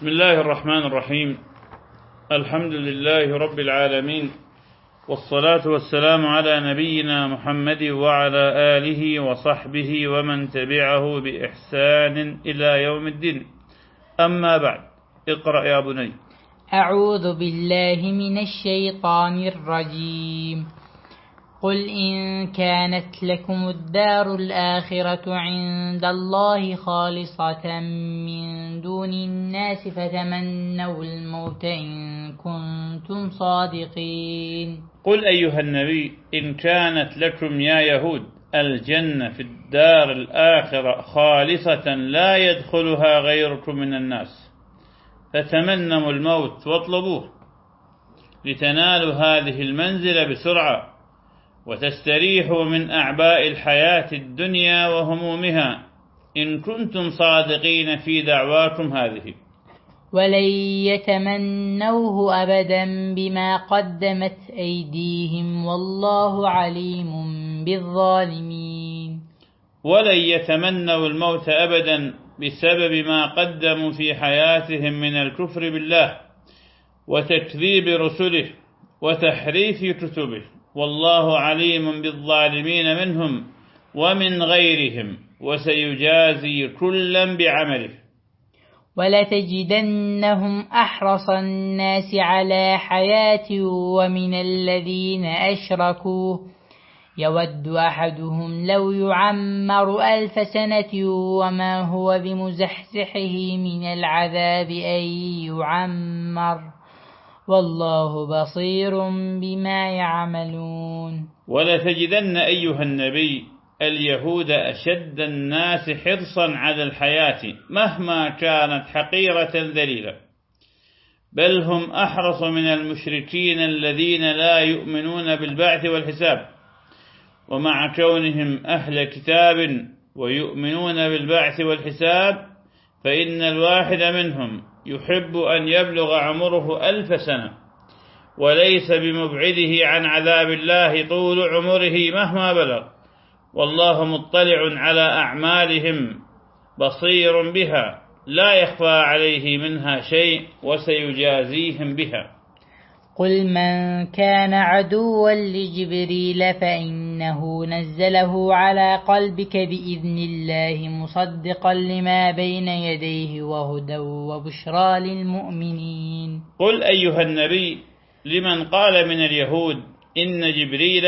بسم الله الرحمن الرحيم. الحمد لله رب العالمين. والصلاة والسلام على نبينا محمد وعلى آله وصحبه ومن تبعه بإحسان إلى يوم الدين. أما بعد اقرأ يا بني. أعوذ بالله من الشيطان الرجيم. قل إن كانت لكم الدار الآخرة عند الله خالصة من دون الناس فتمنوا الموت إن كنتم صادقين قل أيها النبي إن كانت لكم يا يهود الجنة في الدار الآخرة خالصة لا يدخلها غيركم من الناس فتمنوا الموت واطلبوه لتنالوا هذه المنزلة بسرعة وتستريحوا من أعباء الحياة الدنيا وهمومها. إن كنتم صادقين في دعواكم هذه. ولن يتمنوه أبدا بما قدمت أيديهم والله عليم بالظالمين. ولن يتمنوا الموت أبدا بسبب ما قدموا في حياتهم من الكفر بالله وتكذيب رسله وتحريف كتبه. والله عليم بالظالمين منهم ومن غيرهم وسيجازي كلا بعمله. ولتجدنهم أحرص الناس على حياة ومن الذين أشركوا. يود أحدهم لو يعمر ألف سنة وما هو بمزحزحه من العذاب أن يعمر. والله بصير بما يعملون. ولتجدن أيها النبي اليهود أشد الناس حرصا على الحياة مهما كانت حقيرة ذليلة. بل هم أحرص من المشركين الذين لا يؤمنون بالبعث والحساب. ومع كونهم أهل كتاب ويؤمنون بالبعث والحساب فإن الواحد منهم يحب أن يبلغ عمره ألف سنة وليس بمبعده عن عذاب الله طول عمره مهما بلغ. والله مطلع على أعمالهم بصير بها لا يخفى عليه منها شيء وسيجازيهم بها. قل من كان عدوا لجبريل فإنه نزله على قلبك بإذن الله مصدقا لما بين يديه وهدى وبشرى للمؤمنين. قل أيها النبي لمن قال من اليهود إن جبريل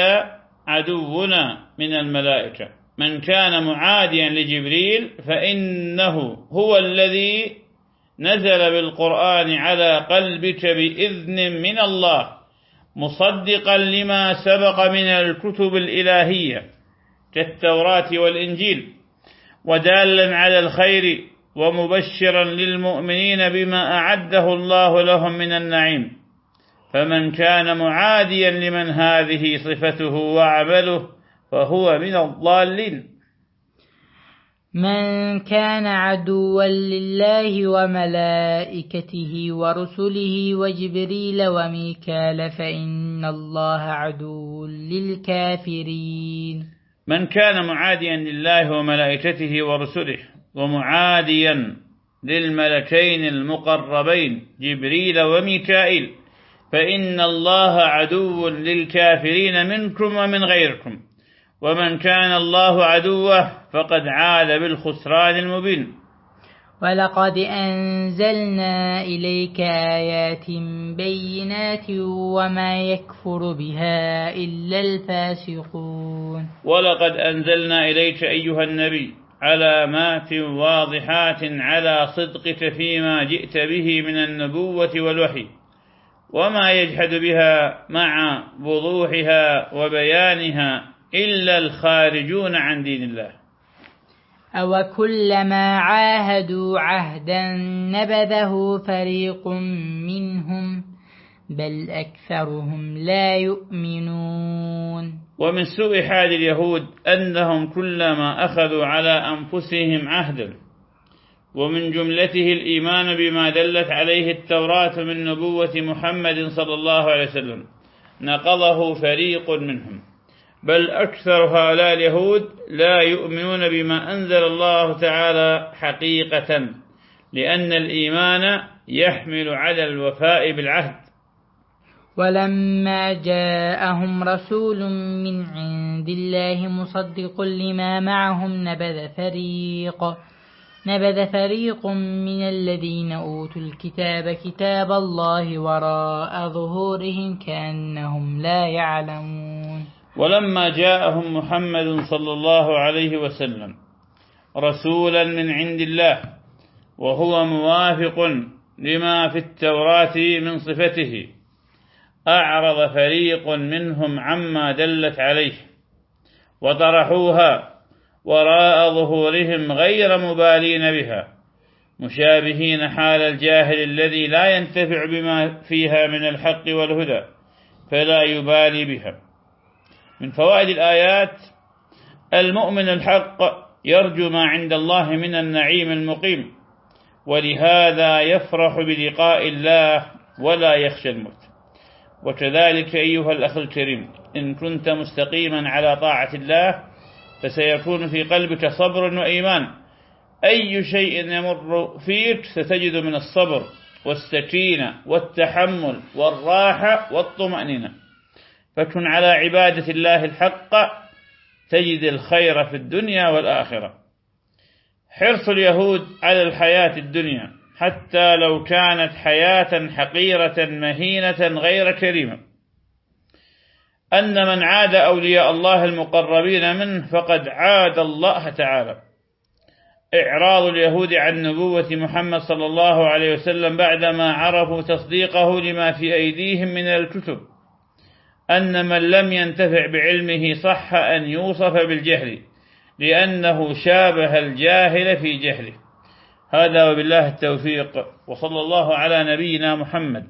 عدونا من الملائكة. من كان معاديا لجبريل فإنه هو الذي نزل بالقرآن على قلبك بإذن من الله مصدقا لما سبق من الكتب الإلهية كالتوراة والإنجيل ودالا على الخير ومبشرا للمؤمنين بما أعده الله لهم من النعيم. فمن كان معاديا لمن هذه صفته وعمله فهو من الضالين. من كان عدوا لله وملائكته ورسله وجبريل وميكال فإن الله عدو للكافرين. من كان معاديا لله وملائكته ورسله ومعاديا للملكين المقربين جبريل وميكائيل فإن الله عدو للكافرين منكم ومن غيركم. ومن كان الله عدوه فقد عاد بالخسران المبين. ولقد أنزلنا إليك آيات بينات وما يكفر بها إلا الفاسقون. ولقد أنزلنا إليك أيها النبي علامات واضحات على صدقك فيما جئت به من النبوة والوحي وما يجحد بها مع وضوحها وبيانها إلا الخارجون عن دين الله. أو كلما عاهدوا عهدا نبذه فريق منهم بل أكثرهم لا يؤمنون. ومن سوء حال اليهود أنهم كلما أخذوا على أنفسهم عهدا. ومن جملته الإيمان بما دلت عليه التوراة من نبوة محمد صلى الله عليه وسلم. نقضه فريق منهم. بل أكثر هؤلاء اليهود لا يؤمنون بما أنزل الله تعالى حقيقة لأن الإيمان يحمل على الوفاء بالعهد. ولما جاءهم رسول من عند الله مصدق لما معهم نبذ فريق نبذ فريق من الذين أوتوا الكتاب كتاب الله وراء ظهورهم كأنهم لا يعلمون. ولما جاءهم محمد صلى الله عليه وسلم رسولا من عند الله وهو موافق لما في التوراة من صفته أعرض فريق منهم عما دلت عليه وطرحوها وراء ظهورهم غير مبالين بها مشابهين حال الجاهل الذي لا ينتفع بما فيها من الحق والهدى فلا يبالي بها. من فوائد الآيات المؤمن الحق يرجو ما عند الله من النعيم المقيم ولهذا يفرح بلقاء الله ولا يخشى الموت. وكذلك أيها الأخ الكريم إن كنت مستقيما على طاعة الله فسيكون في قلبك صبر وإيمان. أي شيء يمر فيك ستجد من الصبر والسكينة والتحمل والراحة والطمأنينة. فكن على عبادة الله الحق تجد الخير في الدنيا والآخرة. حرص اليهود على الحياة الدنيا حتى لو كانت حياة حقيرة مهينة غير كريمة. أن من عاد أولياء الله المقربين منه فقد عاد الله تعالى. إعراض اليهود عن نبوة محمد صلى الله عليه وسلم بعدما عرفوا تصديقه لما في أيديهم من الكتب. أن من لم ينتفع بعلمه صح أن يوصف بالجهل لأنه شابه الجاهل في جهله. هذا وبالله التوفيق وصلى الله على نبينا محمد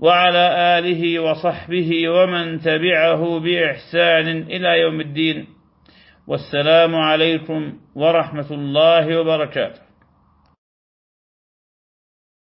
وعلى آله وصحبه ومن تبعه بإحسان إلى يوم الدين. والسلام عليكم ورحمة الله وبركاته.